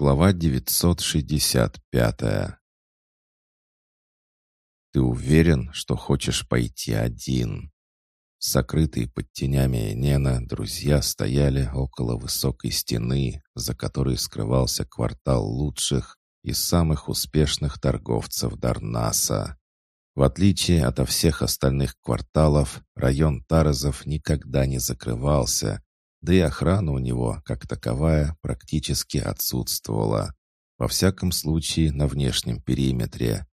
Глава 965 «Ты уверен, что хочешь пойти один?» Сокрытые под тенями Нена друзья стояли около высокой стены, за которой скрывался квартал лучших и самых успешных торговцев Дарнаса. В отличие от всех остальных кварталов, район Таразов никогда не закрывался, да и охрана у него, как таковая, практически отсутствовала. Во всяком случае, на внешнем периметре.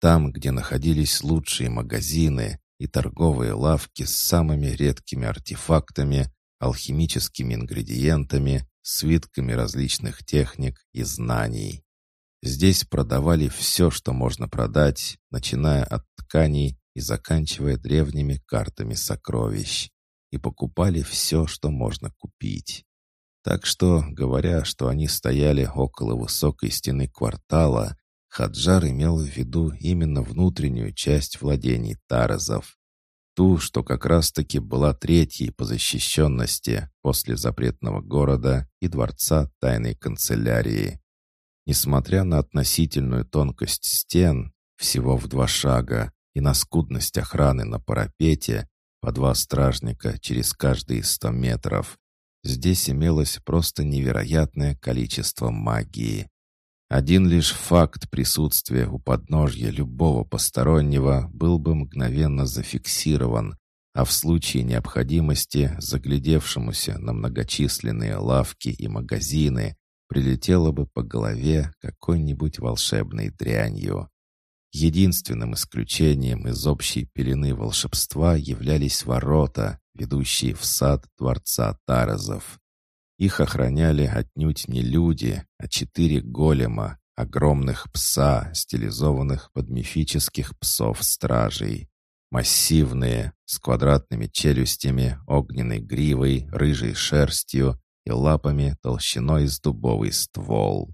Там, где находились лучшие магазины и торговые лавки с самыми редкими артефактами, алхимическими ингредиентами, свитками различных техник и знаний. Здесь продавали все, что можно продать, начиная от тканей и заканчивая древними картами сокровищ и покупали все, что можно купить. Так что, говоря, что они стояли около высокой стены квартала, Хаджар имел в виду именно внутреннюю часть владений Таразов. Ту, что как раз-таки была третьей по защищенности после запретного города и дворца тайной канцелярии. Несмотря на относительную тонкость стен, всего в два шага, и на скудность охраны на парапете, по два стражника через каждые сто метров. Здесь имелось просто невероятное количество магии. Один лишь факт присутствия у подножья любого постороннего был бы мгновенно зафиксирован, а в случае необходимости заглядевшемуся на многочисленные лавки и магазины прилетело бы по голове какой-нибудь волшебной дрянью. Единственным исключением из общей пелены волшебства являлись ворота, ведущие в сад дворца Таразов. Их охраняли отнюдь не люди, а четыре голема, огромных пса, стилизованных под мифических псов-стражей. Массивные, с квадратными челюстями, огненной гривой, рыжей шерстью и лапами толщиной с дубовый ствол.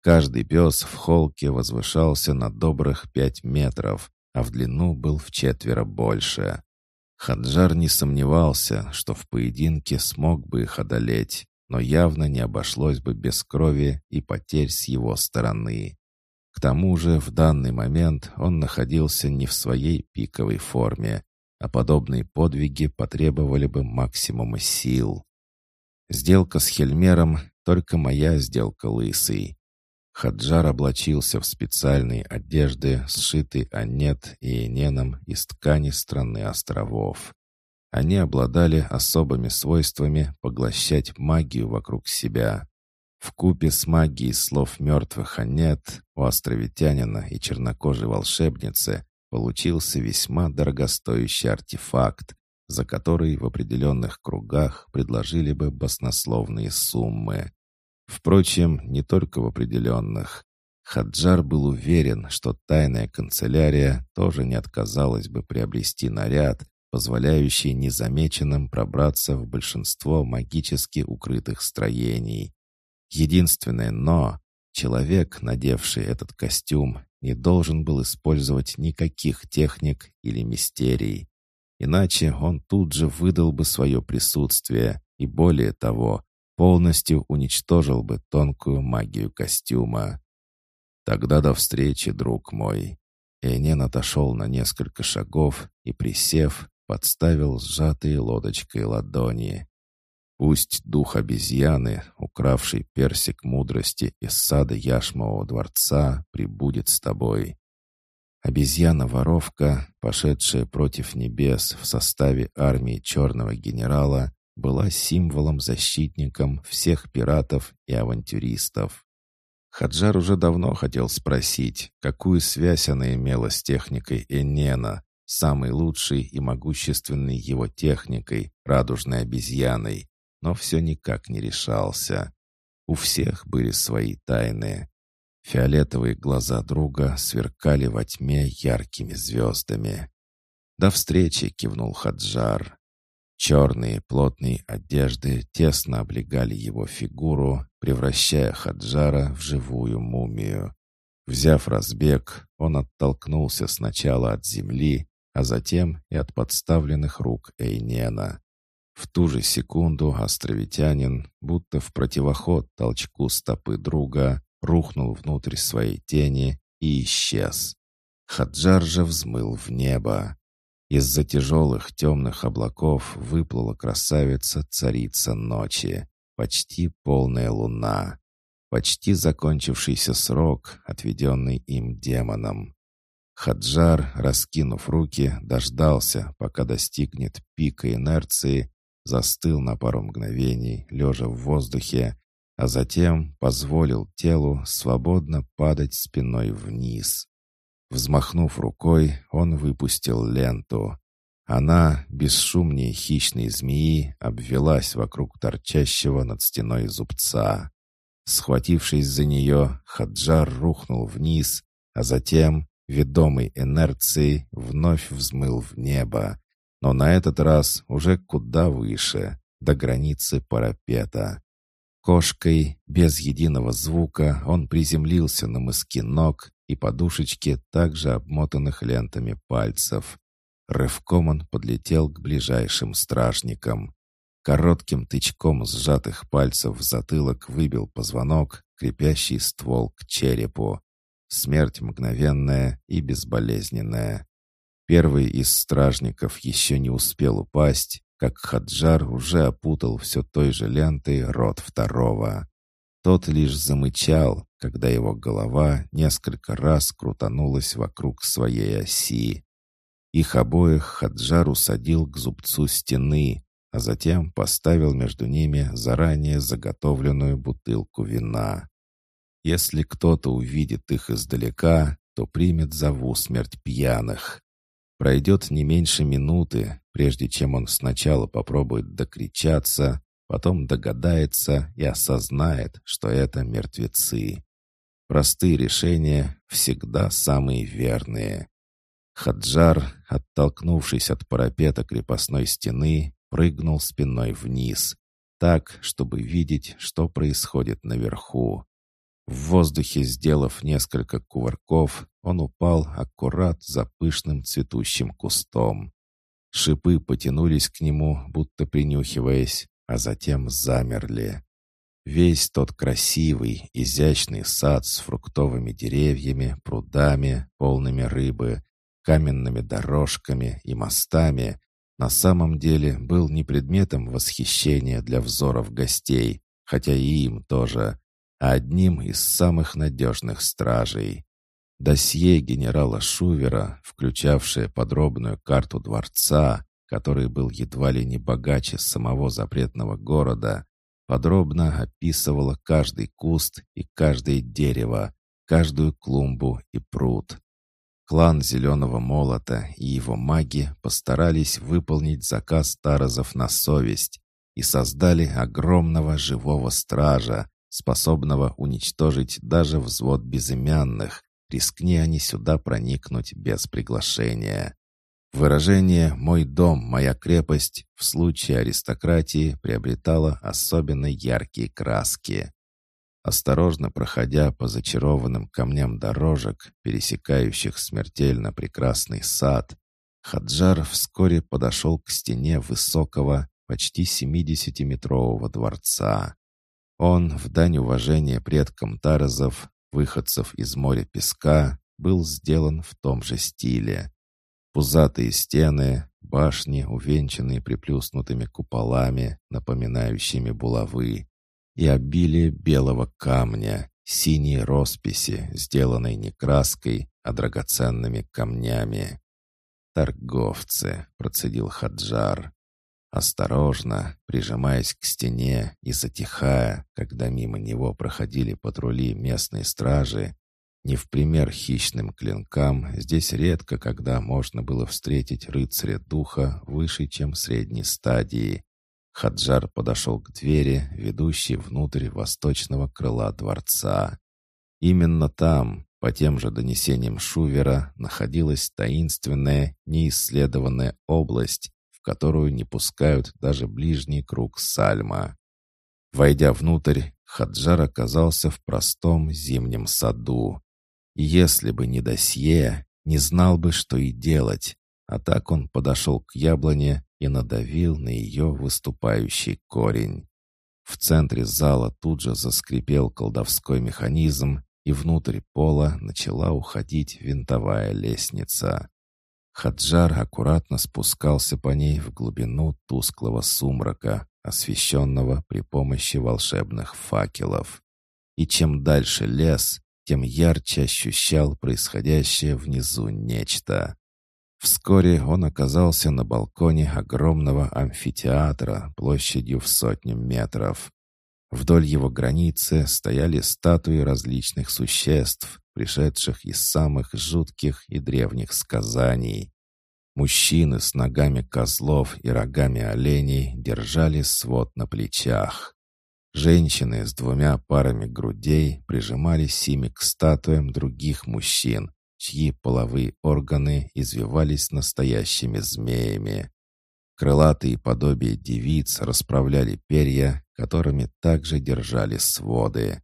Каждый пес в холке возвышался на добрых пять метров, а в длину был в четверо больше. Хаджар не сомневался, что в поединке смог бы их одолеть, но явно не обошлось бы без крови и потерь с его стороны. К тому же в данный момент он находился не в своей пиковой форме, а подобные подвиги потребовали бы максимума сил. Сделка с Хельмером — только моя сделка лысый. Хаджар облачился в специальные одежды, сшитые Анет и Эненом из ткани страны островов. Они обладали особыми свойствами поглощать магию вокруг себя. В купе с магией слов мертвых Анет у островитянина и чернокожей волшебницы получился весьма дорогостоящий артефакт, за который в определенных кругах предложили бы баснословные суммы. Впрочем, не только в определенных. Хаджар был уверен, что тайная канцелярия тоже не отказалась бы приобрести наряд, позволяющий незамеченным пробраться в большинство магически укрытых строений. Единственное «но» — человек, надевший этот костюм, не должен был использовать никаких техник или мистерий. Иначе он тут же выдал бы свое присутствие и, более того, полностью уничтожил бы тонкую магию костюма. Тогда до встречи, друг мой. Энен отошел на несколько шагов и, присев, подставил сжатые лодочкой ладони. Пусть дух обезьяны, укравший персик мудрости из сада Яшмового дворца, прибудет с тобой. Обезьяна-воровка, пошедшая против небес в составе армии черного генерала, была символом-защитником всех пиратов и авантюристов. Хаджар уже давно хотел спросить, какую связь она имела с техникой Энена, самой лучшей и могущественной его техникой, радужной обезьяной, но все никак не решался. У всех были свои тайны. Фиолетовые глаза друга сверкали во тьме яркими звездами. «До встречи!» — кивнул Хаджар. Черные плотные одежды тесно облегали его фигуру, превращая Хаджара в живую мумию. Взяв разбег, он оттолкнулся сначала от земли, а затем и от подставленных рук Эйнена. В ту же секунду островитянин, будто в противоход толчку стопы друга, рухнул внутрь своей тени и исчез. Хаджар же взмыл в небо. Из-за тяжелых темных облаков выплыла красавица-царица ночи, почти полная луна, почти закончившийся срок, отведенный им демоном. Хаджар, раскинув руки, дождался, пока достигнет пика инерции застыл на пару мгновений, лежа в воздухе, а затем позволил телу свободно падать спиной вниз. Взмахнув рукой, он выпустил ленту. Она, бесшумнее хищной змеи, обвелась вокруг торчащего над стеной зубца. Схватившись за нее, Хаджар рухнул вниз, а затем, ведомый инерцией, вновь взмыл в небо, но на этот раз уже куда выше, до границы парапета. Кошкой, без единого звука, он приземлился на мыски ног и подушечки, также обмотанных лентами пальцев. Рывком он подлетел к ближайшим стражникам. Коротким тычком сжатых пальцев в затылок выбил позвонок, крепящий ствол к черепу. Смерть мгновенная и безболезненная. Первый из стражников еще не успел упасть, как Хаджар уже опутал все той же лентой рот второго. Тот лишь замычал, когда его голова несколько раз крутанулась вокруг своей оси. Их обоих Хаджар усадил к зубцу стены, а затем поставил между ними заранее заготовленную бутылку вина. Если кто-то увидит их издалека, то примет зову смерть пьяных. Пройдет не меньше минуты, прежде чем он сначала попробует докричаться, потом догадается и осознает, что это мертвецы. Простые решения всегда самые верные. Хаджар, оттолкнувшись от парапета крепостной стены, прыгнул спиной вниз, так, чтобы видеть, что происходит наверху. В воздухе, сделав несколько кувырков, он упал аккурат за пышным цветущим кустом. Шипы потянулись к нему, будто принюхиваясь, а затем замерли. Весь тот красивый, изящный сад с фруктовыми деревьями, прудами, полными рыбы, каменными дорожками и мостами на самом деле был не предметом восхищения для взоров гостей, хотя и им тоже, а одним из самых надежных стражей. Досье генерала Шувера, включавшее подробную карту дворца, который был едва ли не богаче самого запретного города, подробно описывало каждый куст и каждое дерево, каждую клумбу и пруд. Клан Зеленого Молота и его маги постарались выполнить заказ Таразов на совесть и создали огромного живого стража, способного уничтожить даже взвод безымянных, рискни они сюда проникнуть без приглашения. Выражение «мой дом, моя крепость» в случае аристократии приобретало особенно яркие краски. Осторожно проходя по зачарованным камням дорожек, пересекающих смертельно прекрасный сад, Хаджар вскоре подошел к стене высокого, почти 70-метрового дворца. Он, в дань уважения предкам Таразов, выходцев из моря песка, был сделан в том же стиле. Пузатые стены, башни, увенчанные приплюснутыми куполами, напоминающими булавы, и обилие белого камня, синей росписи, сделанной не краской, а драгоценными камнями. «Торговцы», — процедил Хаджар. Осторожно, прижимаясь к стене и затихая, когда мимо него проходили патрули местной стражи, не в пример хищным клинкам, здесь редко когда можно было встретить рыцаря духа выше, чем средней стадии. Хаджар подошел к двери, ведущей внутрь восточного крыла дворца. Именно там, по тем же донесениям Шувера, находилась таинственная, неисследованная область, которую не пускают даже ближний круг Сальма. Войдя внутрь, Хаджар оказался в простом зимнем саду. Если бы не досье, не знал бы, что и делать. а так он подошел к яблоне и надавил на ее выступающий корень. В центре зала тут же заскрипел колдовской механизм, и внутрь пола начала уходить винтовая лестница. Хаджар аккуратно спускался по ней в глубину тусклого сумрака, освещенного при помощи волшебных факелов. И чем дальше лес, тем ярче ощущал происходящее внизу нечто. Вскоре он оказался на балконе огромного амфитеатра площадью в сотню метров. Вдоль его границы стояли статуи различных существ, пришедших из самых жутких и древних сказаний. Мужчины с ногами козлов и рогами оленей держали свод на плечах. Женщины с двумя парами грудей прижимались ими к статуям других мужчин, чьи половые органы извивались настоящими змеями. Крылатые подобия девиц расправляли перья, которыми также держали своды.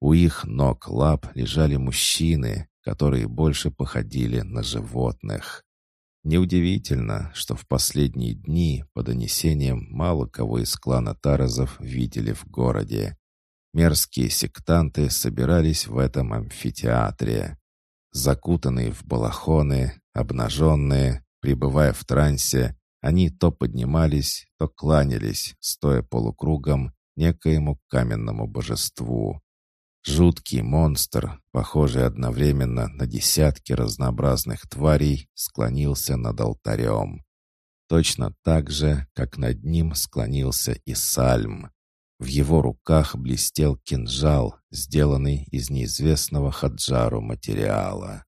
У их ног лап лежали мужчины, которые больше походили на животных. Неудивительно, что в последние дни по донесениям мало кого из клана Таразов видели в городе. Мерзкие сектанты собирались в этом амфитеатре. Закутанные в балахоны, обнаженные, пребывая в трансе, они то поднимались, то кланялись, стоя полукругом некоему каменному божеству. Жуткий монстр, похожий одновременно на десятки разнообразных тварей, склонился над алтарем. Точно так же, как над ним склонился и Сальм. В его руках блестел кинжал, сделанный из неизвестного хаджару материала.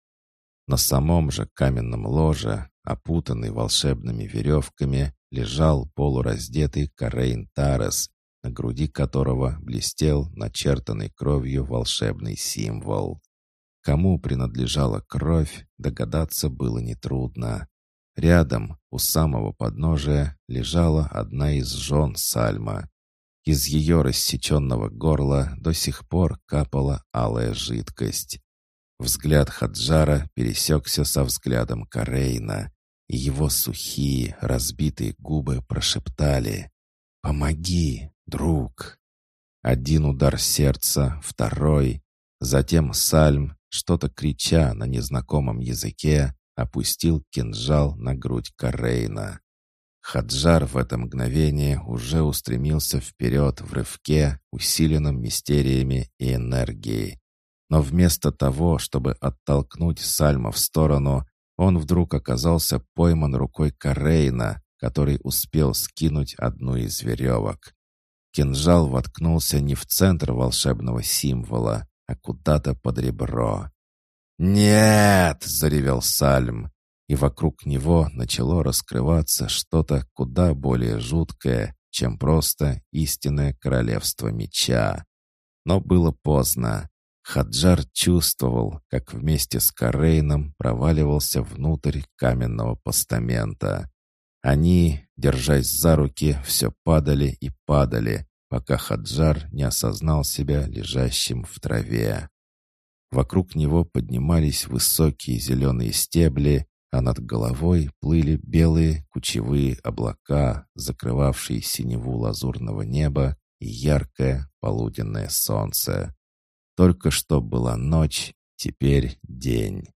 На самом же каменном ложе, опутанный волшебными веревками, лежал полураздетый Карейн Тарес, на груди которого блестел начертанный кровью волшебный символ. Кому принадлежала кровь, догадаться было нетрудно. Рядом, у самого подножия, лежала одна из жен Сальма, из ее рассеченного горла до сих пор капала алая жидкость. Взгляд Хаджара пересекся со взглядом Карейна, и его сухие, разбитые губы прошептали «Помоги, друг!» Один удар сердца, второй, затем Сальм, что-то крича на незнакомом языке, опустил кинжал на грудь Карейна. Хаджар в это мгновение уже устремился вперед в рывке, усиленном мистериями и энергией. Но вместо того, чтобы оттолкнуть Сальма в сторону, он вдруг оказался пойман рукой Карейна, который успел скинуть одну из веревок. Кинжал воткнулся не в центр волшебного символа, а куда-то под ребро. «Нет!» — заревел Сальм и вокруг него начало раскрываться что-то куда более жуткое, чем просто истинное королевство меча. Но было поздно. Хаджар чувствовал, как вместе с Карейном проваливался внутрь каменного постамента. Они, держась за руки, все падали и падали, пока Хаджар не осознал себя лежащим в траве. Вокруг него поднимались высокие зеленые стебли, а над головой плыли белые кучевые облака, закрывавшие синеву лазурного неба и яркое полуденное солнце. Только что была ночь, теперь день.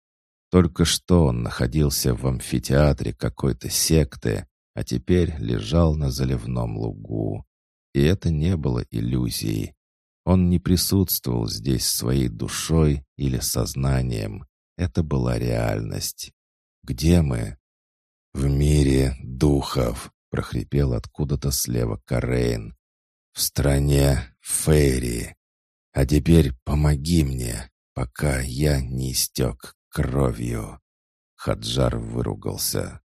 Только что он находился в амфитеатре какой-то секты, а теперь лежал на заливном лугу. И это не было иллюзией. Он не присутствовал здесь своей душой или сознанием. Это была реальность. Где мы?» «В мире духов», — прохрипел откуда-то слева Карейн. «В стране Фейри. А теперь помоги мне, пока я не истек кровью». Хаджар выругался.